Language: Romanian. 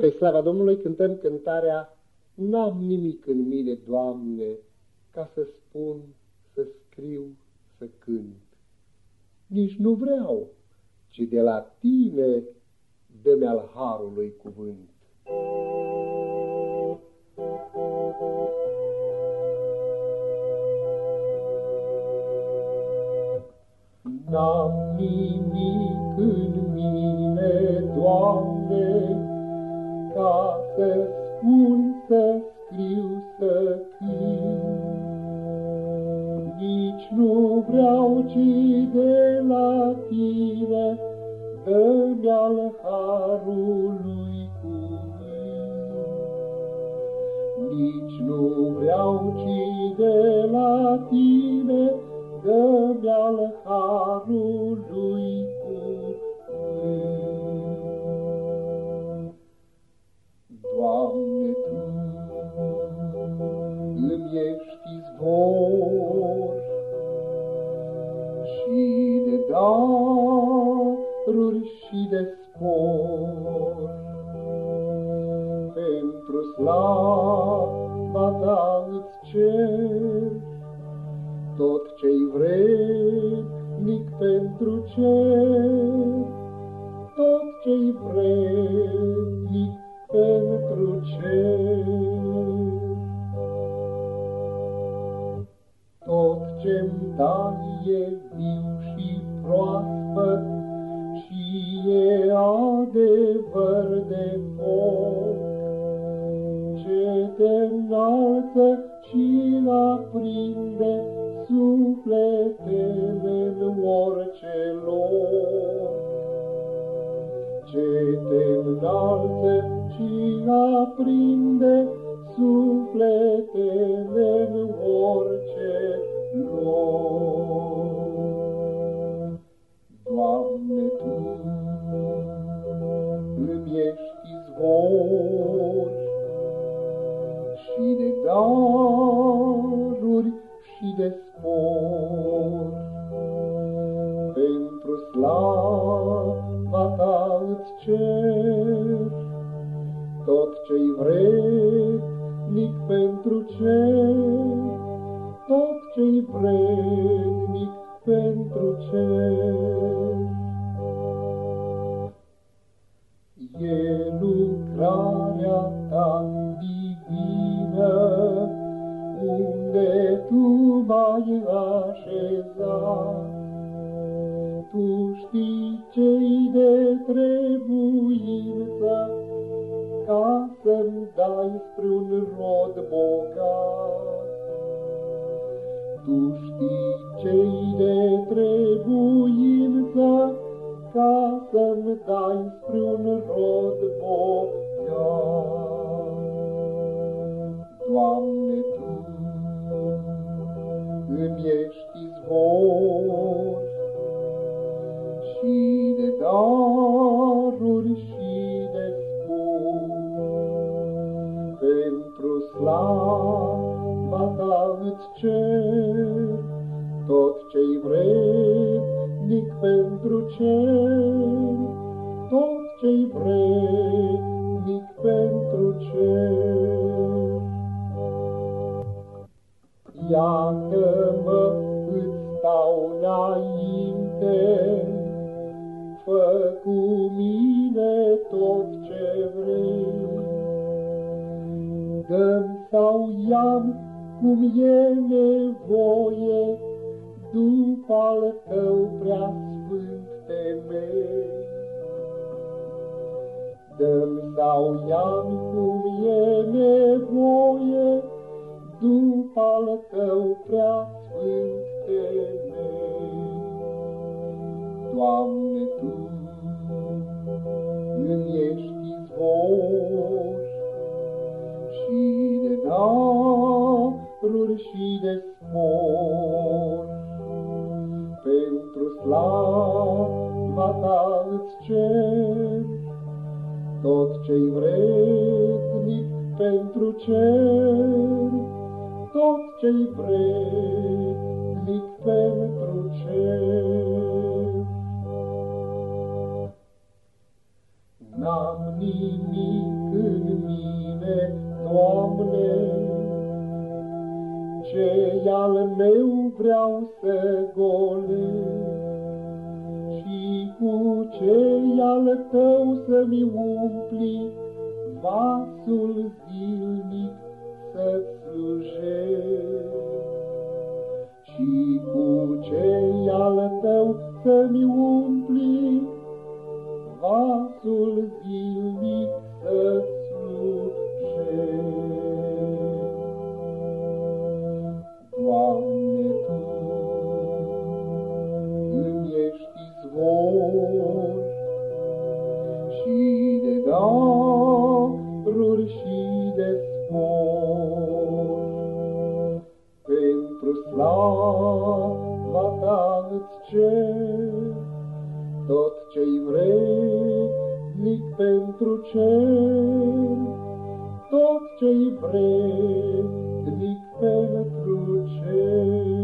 Spre slava Domnului cântăm cântarea N-am nimic în mine, Doamne, ca să spun, să scriu, să cânt. Nici nu vreau, ci de la Tine dă-mi al Harului cuvânt. N-am nimic în mine, Doamne, ca să spun, să scriu, să Nici nu vreau, ci de la Tine, dă-mi al harului cuvânt. Nici nu vreau, ci de la Tine, dă-mi al harului și de spor. Pentru slava Ta îți cer tot ce-i vrednic pentru cer, tot ce-i vrednic pentru cer. Tot ce-mi dai e viu și proaspăt și e adevăr de foc, ce te înalță și aprinde sufletele în orice loc. Ce te înalță și aprinde sufletele în de spor. Pentru slava Ta îți cer tot ce-i vrednic pentru cer, tot ce-i vrednic pentru cer. E lucrarea Ta divină, unde Tu m-ai așezat. Tu știi ce-i de trebuință, ca să-mi dai spre un rod bogat. Tu știi ce-i de trebuință, ca să-mi dai spre un rod ești izvor și de daruri și de spor. Pentru slava Ta îți cer tot ce-i vrednic pentru cer, înainte, fă cu mine tot ce vrei. Dăm sau iam cum e nevoie, după al tău prea sfânt temei. Dăm sau iam cum e nevoie, după al tău prea sfânt Doamne, Tu îmi ești izvor și de daruri și de spor. Pentru slava Ta îți cer tot ce-i vrednic pentru cer, tot ce-i vrednic nimic în mine, Doamne. Ce al meu vreau să golesc și cu ce al tău să-mi umpli vasul zilnic să slujesc. Și cu ce al tău să-mi umpli vasul zilnic să-ți Doamne, Tu îmi ești izvor și de daruri și de spor. Pentru slava Ta îți cer tot ce-i vrednic pentru cer, tot ce-i vrednic pentru cer.